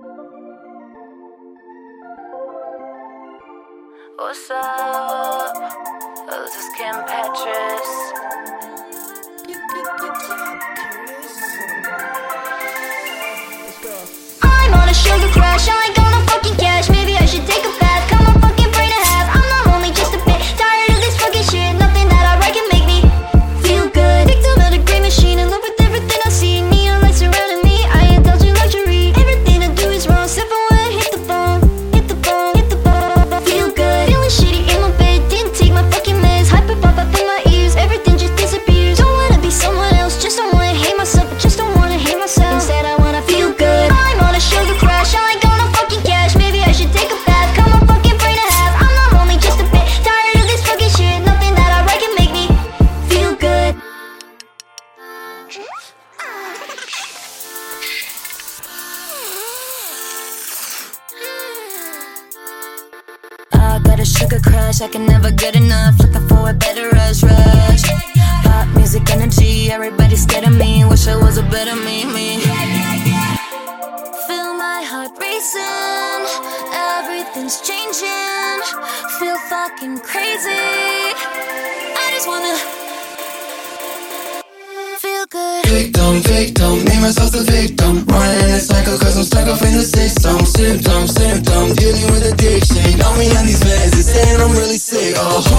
What's up? Oh, this is Kim Petras. I'm on a sugar crash. I got. sugar crush. I can never get enough. Looking for a better rush, rush. Pop music energy, everybody scared of me. Wish I was a better me, me. Feel my heart racing, everything's changing. Feel fucking crazy. I just wanna. Good. Victim, victim, name myself the victim. Running in a cycle, cause I'm stuck up in the system. oh.